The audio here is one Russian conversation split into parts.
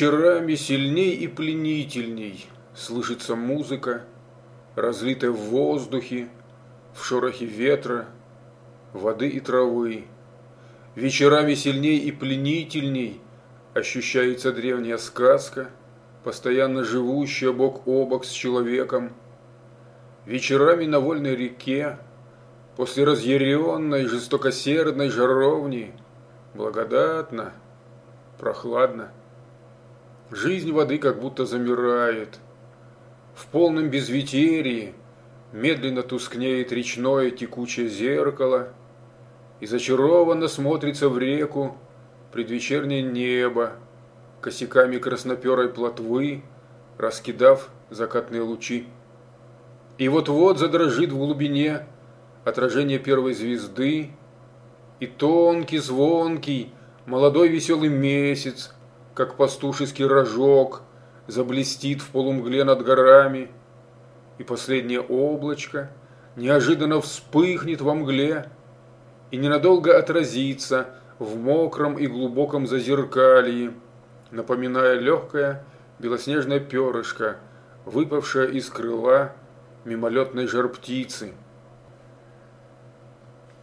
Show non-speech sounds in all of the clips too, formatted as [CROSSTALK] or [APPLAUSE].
вечерами сильней и пленительней слышится музыка, разлитая в воздухе, в шорохе ветра, воды и травы. Вечерами сильней и пленительней ощущается древняя сказка, постоянно живущая бок о бок с человеком. Вечерами на вольной реке, после разъяренной, жестокосердной жаровни, благодатно, прохладно. Жизнь воды как будто замирает. В полном безветерии медленно тускнеет речное текучее зеркало и зачарованно смотрится в реку предвечернее небо косяками красноперой плотвы, раскидав закатные лучи. И вот-вот задрожит в глубине отражение первой звезды, и тонкий, звонкий, молодой веселый месяц как пастушеский рожок, заблестит в полумгле над горами, и последнее облачко неожиданно вспыхнет во мгле и ненадолго отразится в мокром и глубоком зазеркалье, напоминая легкое белоснежное перышко, выпавшее из крыла мимолетной жар-птицы.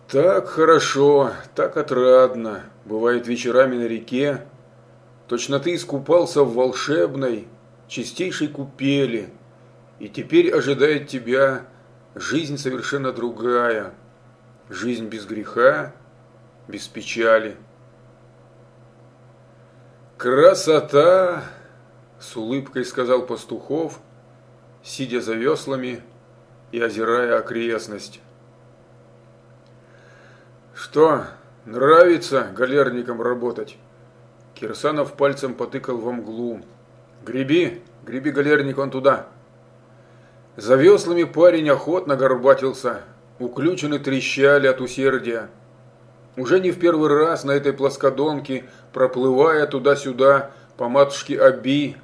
Так хорошо, так отрадно бывает вечерами на реке, Точно ты искупался в волшебной, чистейшей купели, и теперь ожидает тебя жизнь совершенно другая, жизнь без греха, без печали. «Красота!» – с улыбкой сказал Пастухов, сидя за веслами и озирая окрестность. «Что, нравится галерникам работать?» Кирсанов пальцем потыкал во мглу. «Греби, греби, галерник, он туда!» За веслами парень охотно горбатился, уключены трещали от усердия. Уже не в первый раз на этой плоскодонке, проплывая туда-сюда по матушке Аби,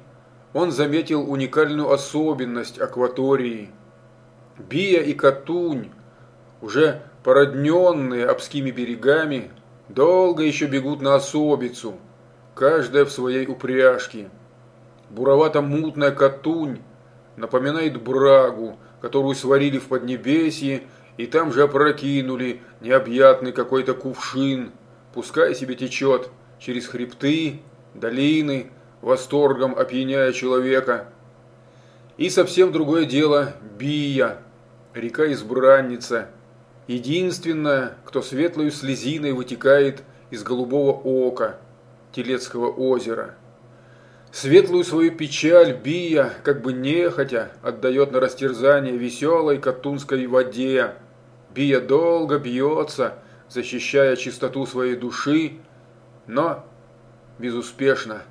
он заметил уникальную особенность акватории. Бия и Катунь, уже породненные обскими берегами, долго еще бегут на особицу – каждая в своей упряжке. Буровато-мутная катунь напоминает брагу, которую сварили в Поднебесье и там же опрокинули необъятный какой-то кувшин, пускай себе течет через хребты, долины, восторгом опьяняя человека. И совсем другое дело Бия, река-избранница, единственная, кто светлою слезиной вытекает из голубого ока – Телецкого озера. Светлую свою печаль Бия, как бы нехотя, отдает на растерзание веселой катунской воде. Бия долго бьется, защищая чистоту своей души, но безуспешно.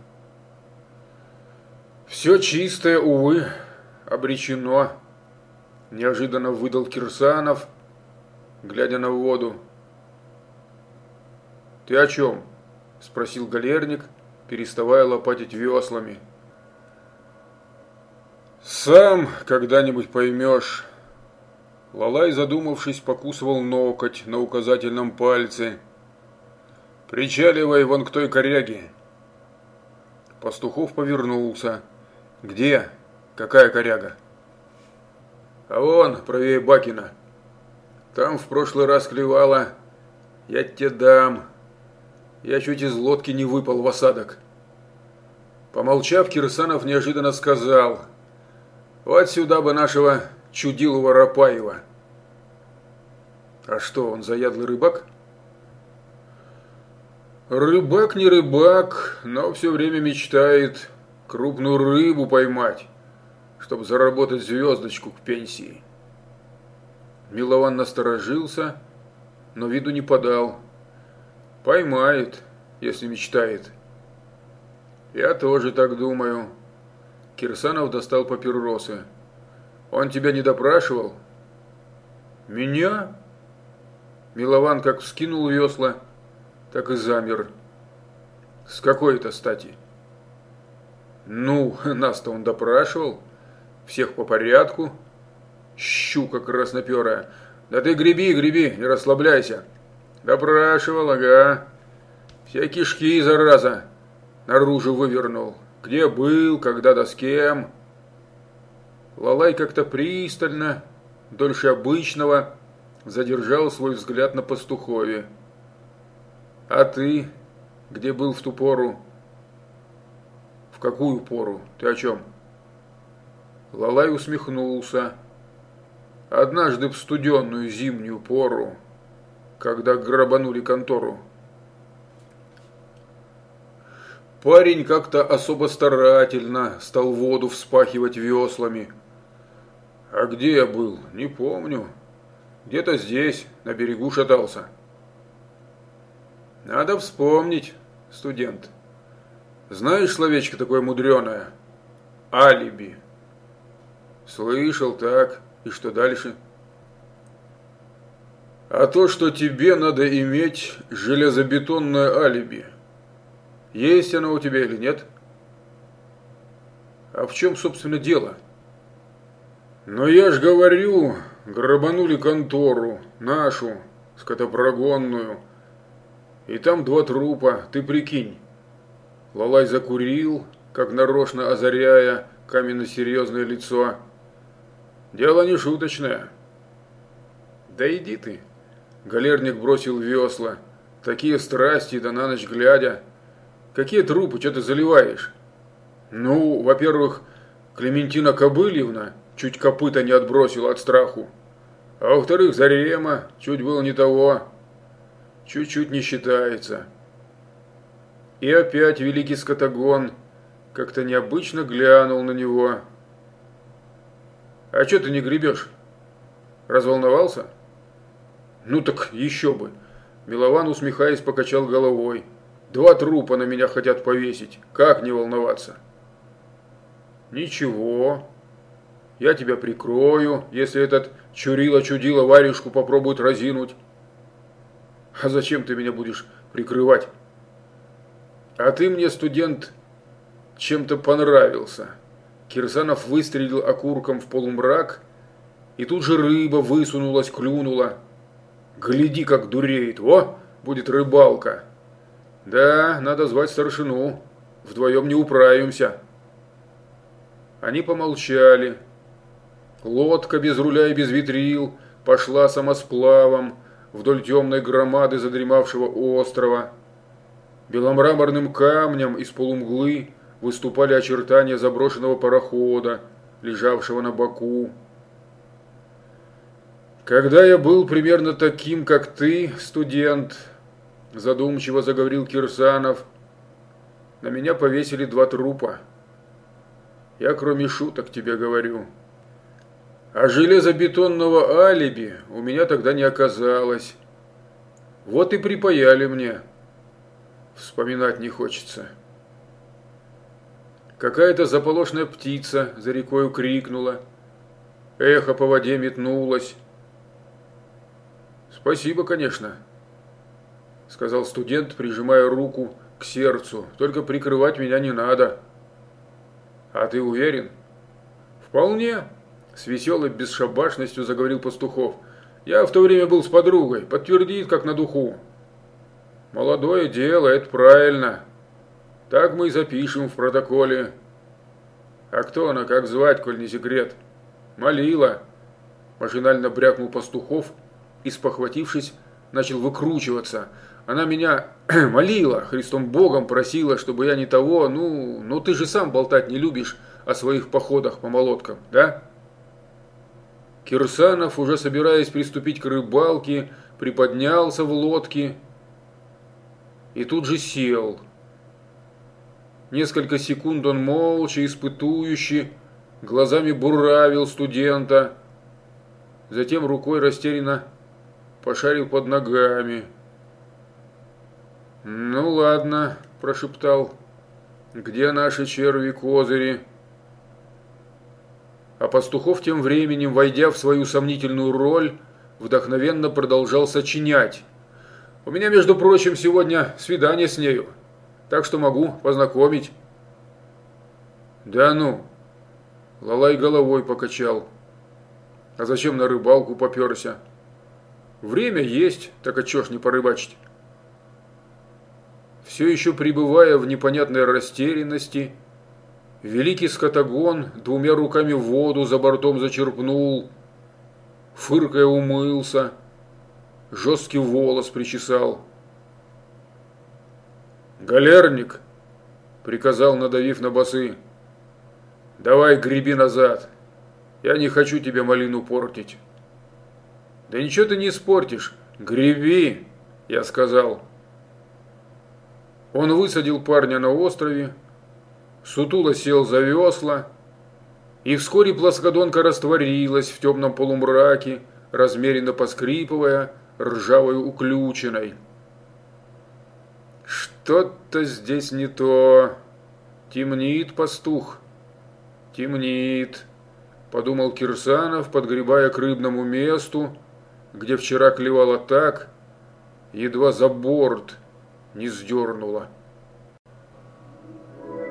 Все чистое, увы, обречено, неожиданно выдал Кирсанов, глядя на воду. Ты о чем? – спросил галерник, переставая лопатить веслами. «Сам когда-нибудь поймешь». Лалай, задумавшись, покусывал ноготь на указательном пальце. «Причаливай вон к той коряге». Пастухов повернулся. «Где? Какая коряга?» «А вон, правее Бакина. Там в прошлый раз клевала. Я тебе дам». Я чуть из лодки не выпал в осадок. Помолчав, Кирсанов неожиданно сказал, «Вот сюда бы нашего чудилого Рапаева». «А что, он заядлый рыбак?» «Рыбак не рыбак, но все время мечтает крупную рыбу поймать, чтобы заработать звездочку к пенсии». Милован насторожился, но виду не подал. Поймает, если мечтает. Я тоже так думаю. Кирсанов достал папиросы. Он тебя не допрашивал? Меня? Милован как вскинул весла, так и замер. С какой это стати? Ну, [LAUGHS] нас-то он допрашивал. Всех по порядку. Щука красноперая. Да ты греби, греби, не расслабляйся. Допрашивал, ага. Все кишки, зараза, наружу вывернул. Где был, когда да с кем?» Лалай как-то пристально, дольше обычного, задержал свой взгляд на пастухове. «А ты где был в ту пору?» «В какую пору? Ты о чем?» Лалай усмехнулся. «Однажды в студенную зимнюю пору, когда грабанули контору». Парень как-то особо старательно стал воду вспахивать веслами. А где я был, не помню. Где-то здесь, на берегу шатался. Надо вспомнить, студент. Знаешь словечко такое мудреное? Алиби. Слышал так. И что дальше? А то, что тебе надо иметь железобетонное алиби. Есть оно у тебя или нет? А в чем, собственно, дело? Но я ж говорю, грабанули контору, нашу, скотопрогонную. И там два трупа, ты прикинь. Лалай закурил, как нарочно озаряя каменно-серьезное лицо. Дело не шуточное. Да иди ты. Галерник бросил весла. Такие страсти, да на ночь глядя. Какие трупы, что ты заливаешь? Ну, во-первых, Клементина Кобыльевна чуть копыта не отбросила от страху. А во-вторых, Зарема чуть было не того. Чуть-чуть не считается. И опять великий скотогон как-то необычно глянул на него. «А что ты не гребешь? Разволновался?» «Ну так еще бы!» Милован, усмехаясь, покачал головой. Два трупа на меня хотят повесить. Как не волноваться? Ничего. Я тебя прикрою, если этот чурила-чудила варежку попробует разинуть. А зачем ты меня будешь прикрывать? А ты мне, студент, чем-то понравился. Кирсанов выстрелил окурком в полумрак, и тут же рыба высунулась, клюнула. Гляди, как дуреет. О, будет рыбалка. Да, надо звать старшину. Вдвоем не управимся. Они помолчали. Лодка без руля и без витрил пошла самосплавом вдоль темной громады задремавшего острова. Беломраморным камнем из полумглы выступали очертания заброшенного парохода, лежавшего на боку. Когда я был примерно таким, как ты, студент, задумчиво заговорил Кирсанов. На меня повесили два трупа. Я кроме шуток тебе говорю. А железобетонного алиби у меня тогда не оказалось. Вот и припаяли мне. Вспоминать не хочется. Какая-то заполошная птица за рекою крикнула. Эхо по воде метнулось. Спасибо, конечно, сказал студент, прижимая руку к сердцу. Только прикрывать меня не надо. А ты уверен? Вполне. С веселой бесшабашностью заговорил Пастухов. Я в то время был с подругой, подтвердит, как на духу. Молодое дело, это правильно. Так мы и запишем в протоколе. А кто она, как звать, коль не секрет? Молила. Машинально брякнул Пастухов и, спохватившись, начал выкручиваться – она меня [CLEARS THROAT] молила, Христом Богом просила, чтобы я не того, ну, ну ты же сам болтать не любишь о своих походах по молоткам, да? Кирсанов, уже собираясь приступить к рыбалке, приподнялся в лодке и тут же сел. Несколько секунд он молча, испытующе, глазами буравил студента, затем рукой растерянно пошарил под ногами – «Ну ладно», – прошептал. «Где наши черви-козыри?» А Пастухов тем временем, войдя в свою сомнительную роль, вдохновенно продолжал сочинять. «У меня, между прочим, сегодня свидание с нею, так что могу познакомить». «Да ну!» Лалай головой покачал. «А зачем на рыбалку поперся?» «Время есть, так а чё ж не порыбачить?» Все еще пребывая в непонятной растерянности, Великий скотогон двумя руками воду за бортом зачерпнул, фыркая умылся, жесткий волос причесал. «Галерник!» – приказал, надавив на басы. «Давай греби назад, я не хочу тебе малину портить». «Да ничего ты не испортишь, греби!» – я сказал. Он высадил парня на острове, сутуло сел за весла, и вскоре плоскодонка растворилась в темном полумраке, размеренно поскрипывая ржавой уключиной. Что-то здесь не то. Темнит пастух. Темнит, подумал Кирсанов, подгребая к рыбному месту, где вчера клевало так, едва за борт не сдернуло.